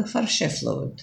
בכפר שפלוד.